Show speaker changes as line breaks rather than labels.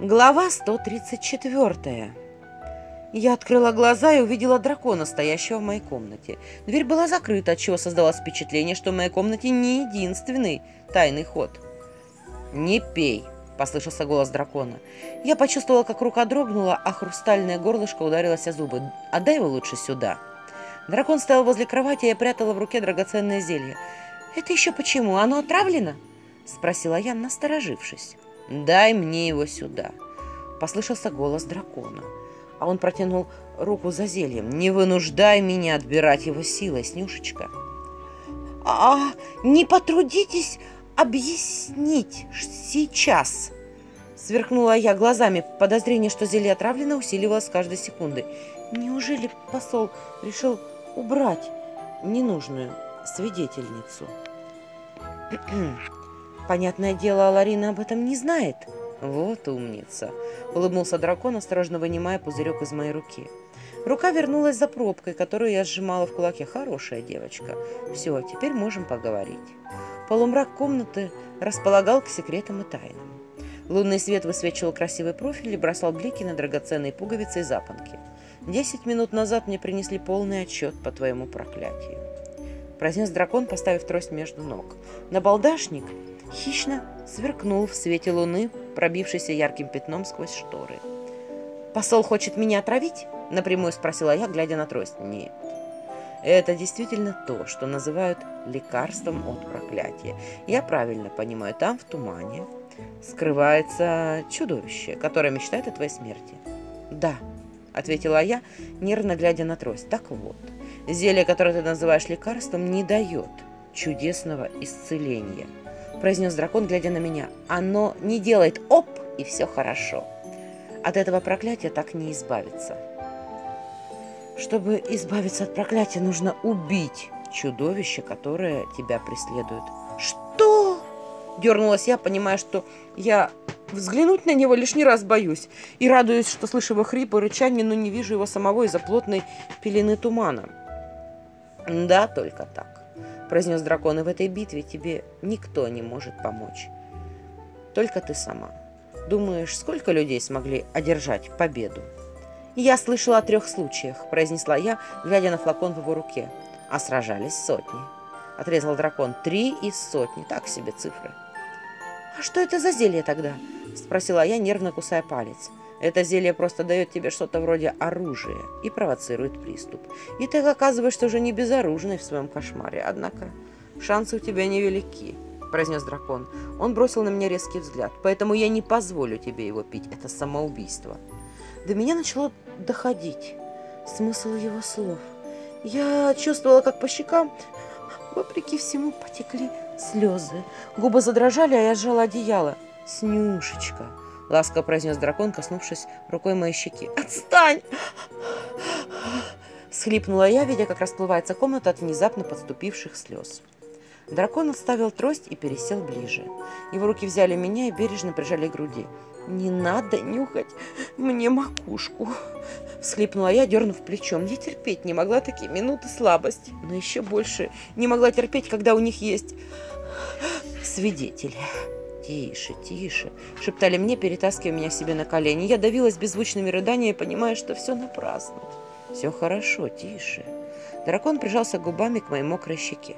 Глава 134. Я открыла глаза и увидела дракона, стоящего в моей комнате. Дверь была закрыта, отчего создалось впечатление, что в моей комнате не единственный тайный ход. «Не пей!» – послышался голос дракона. Я почувствовала, как рука дрогнула, а хрустальное горлышко ударилось о зубы. «Отдай его лучше сюда!» Дракон стоял возле кровати, и я прятала в руке драгоценное зелье. «Это еще почему? Оно отравлено?» – спросила я, насторожившись. «Дай мне его сюда!» – послышался голос дракона. А он протянул руку за зельем. «Не вынуждай меня отбирать его силой, Снюшечка!» «А, не потрудитесь объяснить сейчас!» Сверкнула я глазами. Подозрение, что зелье отравлено, усиливалось с каждой секундой. Неужели посол решил убрать ненужную свидетельницу? Понятное дело, Ларина об этом не знает. Вот умница. Улыбнулся дракон, осторожно вынимая пузырек из моей руки. Рука вернулась за пробкой, которую я сжимала в кулаке. Хорошая девочка. Все, теперь можем поговорить. Полумрак комнаты располагал к секретам и тайнам. Лунный свет высвечивал красивый профиль и бросал блики на драгоценные пуговицы и запонки. Десять минут назад мне принесли полный отчет по твоему проклятию. Произнес дракон, поставив трость между ног. На балдашник хищно сверкнул в свете луны, пробившийся ярким пятном сквозь шторы. «Посол хочет меня отравить?» — напрямую спросила я, глядя на трость. «Нет. Это действительно то, что называют лекарством от проклятия. Я правильно понимаю, там, в тумане, скрывается чудовище, которое мечтает о твоей смерти». «Да», — ответила я, нервно глядя на трость. «Так вот, зелье, которое ты называешь лекарством, не дает чудесного исцеления» произнес дракон, глядя на меня. «Оно не делает оп, и все хорошо. От этого проклятия так не избавиться». «Чтобы избавиться от проклятия, нужно убить чудовище, которое тебя преследует». «Что?» Дернулась я, понимая, что я взглянуть на него лишний раз боюсь. И радуюсь, что слышу его хрип и рычание, но не вижу его самого из-за плотной пелены тумана. Да, только так произнес дракон, и в этой битве тебе никто не может помочь. Только ты сама. Думаешь, сколько людей смогли одержать победу? Я слышала о трех случаях, произнесла я, глядя на флакон в его руке. А сражались сотни. Отрезал дракон. Три из сотни. Так себе цифры. А что это за зелье тогда? Спросила я, нервно кусая палец. Это зелье просто дает тебе что-то вроде оружия и провоцирует приступ. И ты оказываешься уже не безоружной в своем кошмаре. Однако шансы у тебя невелики, произнес дракон. Он бросил на меня резкий взгляд. Поэтому я не позволю тебе его пить. Это самоубийство. До меня начало доходить смысл его слов. Я чувствовала, как по щекам, вопреки всему, потекли слезы. Губы задрожали, а я сжала одеяло. «Снюшечка!» — ласково произнес дракон, коснувшись рукой моей щеки. «Отстань!» Схлипнула я, видя, как расплывается комната от внезапно подступивших слез. Дракон отставил трость и пересел ближе. Его руки взяли меня и бережно прижали к груди. «Не надо нюхать мне макушку!» Всхлипнула я, дернув плечом. Я терпеть не могла такие минуты слабости. Но еще больше не могла терпеть, когда у них есть свидетели. «Тише, тише!» — шептали мне, перетаскивая меня себе на колени. Я давилась беззвучными рыданиями, понимая, что все напрасно. «Все хорошо, тише!» Дракон прижался губами к моей мокрой щеке.